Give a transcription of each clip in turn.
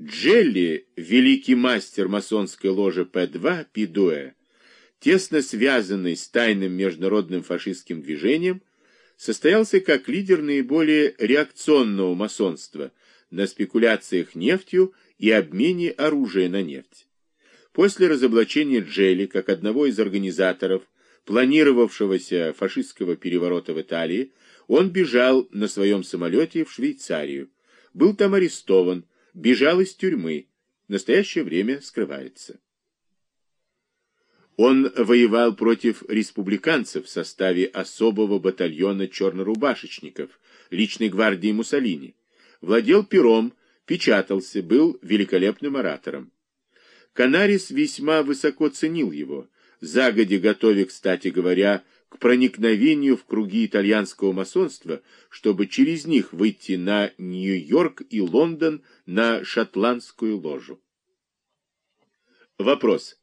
Джелли, великий мастер масонской ложи П2 Пидуэ, тесно связанный с тайным международным фашистским движением, состоялся как лидер наиболее реакционного масонства на спекуляциях нефтью и обмене оружия на нефть. После разоблачения Джелли как одного из организаторов планировавшегося фашистского переворота в Италии, он бежал на своем самолете в Швейцарию, был там арестован, бежал из тюрьмы, в настоящее время скрывается. Он воевал против республиканцев в составе особого батальона чернорубашечников, личной гвардии Муссолини, владел пером, печатался, был великолепным оратором. Канарис весьма высоко ценил его, загоди готовя, кстати говоря, к проникновению в круги итальянского масонства, чтобы через них выйти на Нью-Йорк и Лондон на шотландскую ложу. Вопрос.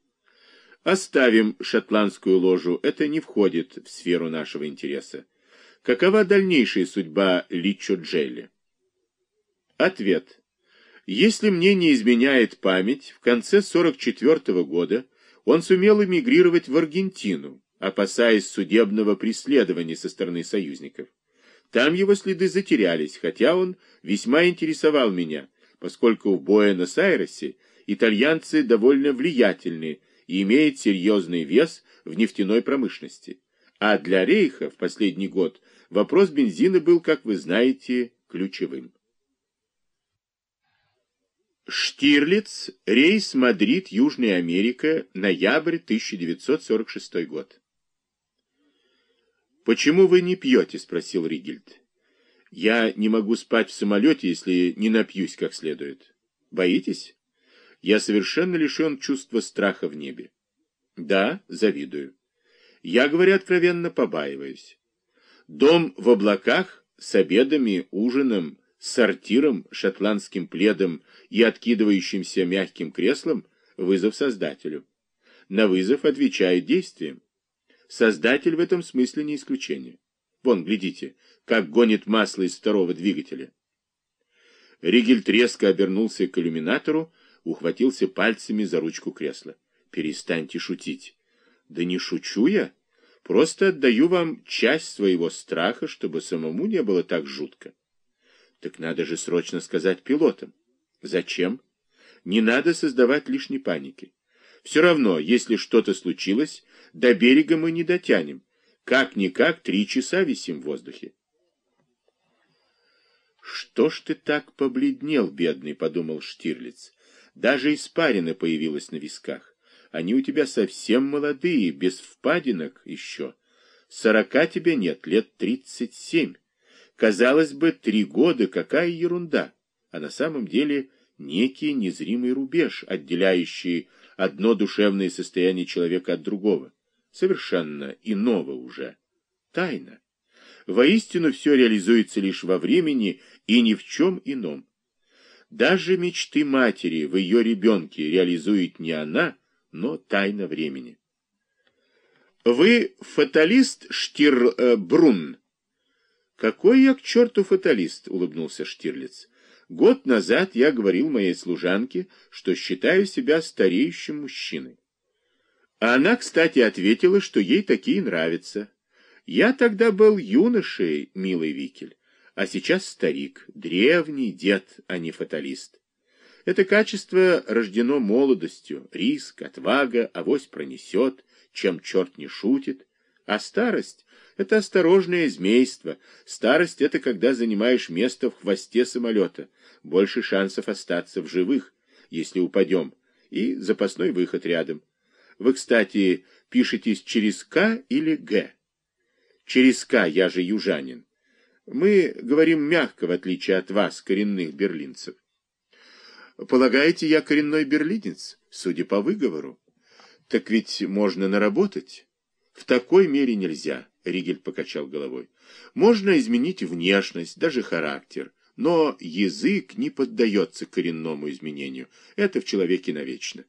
Оставим шотландскую ложу, это не входит в сферу нашего интереса. Какова дальнейшая судьба Личо Джелли? Ответ. Если мне не изменяет память, в конце 44 -го года он сумел эмигрировать в Аргентину, опасаясь судебного преследования со стороны союзников. Там его следы затерялись, хотя он весьма интересовал меня, поскольку в Буэнос-Айресе итальянцы довольно влиятельны и имеют серьезный вес в нефтяной промышленности. А для Рейха в последний год вопрос бензина был, как вы знаете, ключевым. Штирлиц, рейс Мадрид, Южная Америка, ноябрь 1946 год. «Почему вы не пьете?» — спросил Ригельд. «Я не могу спать в самолете, если не напьюсь как следует. Боитесь?» «Я совершенно лишен чувства страха в небе». «Да, завидую. Я, говоря откровенно, побаиваюсь. Дом в облаках с обедами, ужином, сортиром, шотландским пледом и откидывающимся мягким креслом — вызов Создателю. На вызов отвечает действием. Создатель в этом смысле не исключение. Вон, глядите, как гонит масло из второго двигателя. Ригель резко обернулся к иллюминатору, ухватился пальцами за ручку кресла. «Перестаньте шутить». «Да не шучу я. Просто отдаю вам часть своего страха, чтобы самому не было так жутко». Так надо же срочно сказать пилотам. Зачем? Не надо создавать лишней паники. Все равно, если что-то случилось, до берега мы не дотянем. Как-никак три часа висим в воздухе. «Что ж ты так побледнел, бедный?» — подумал Штирлиц. «Даже испарина появилась на висках. Они у тебя совсем молодые, без впадинок еще. Сорока тебе нет, лет тридцать семь. Казалось бы, три года, какая ерунда, а на самом деле некий незримый рубеж, отделяющий одно душевное состояние человека от другого, совершенно иного уже. Тайна. Воистину все реализуется лишь во времени и ни в чем ином. Даже мечты матери в ее ребенке реализует не она, но тайна времени. Вы фаталист Штирбрунн? «Какой я к черту фаталист!» — улыбнулся Штирлиц. «Год назад я говорил моей служанке, что считаю себя стареющим мужчиной. А она, кстати, ответила, что ей такие нравятся. Я тогда был юношей, милый Викель, а сейчас старик, древний дед, а не фаталист. Это качество рождено молодостью, риск, отвага, авось пронесет, чем черт не шутит, а старость это осторожное змейство. Старость — это когда занимаешь место в хвосте самолета. Больше шансов остаться в живых, если упадем. И запасной выход рядом. Вы, кстати, пишетесь через «К» или «Г». Через «К» я же южанин. Мы говорим мягко, в отличие от вас, коренных берлинцев. Полагаете, я коренной берлинец, судя по выговору? Так ведь можно наработать. В такой мере нельзя. Ригель покачал головой. Можно изменить внешность, даже характер, но язык не поддается коренному изменению. Это в человеке навечно.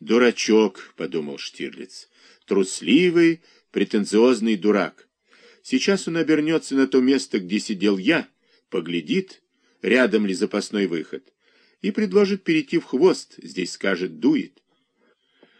«Дурачок», — подумал Штирлиц, — «трусливый, претенциозный дурак. Сейчас он обернется на то место, где сидел я, поглядит, рядом ли запасной выход, и предложит перейти в хвост, здесь скажет «дует».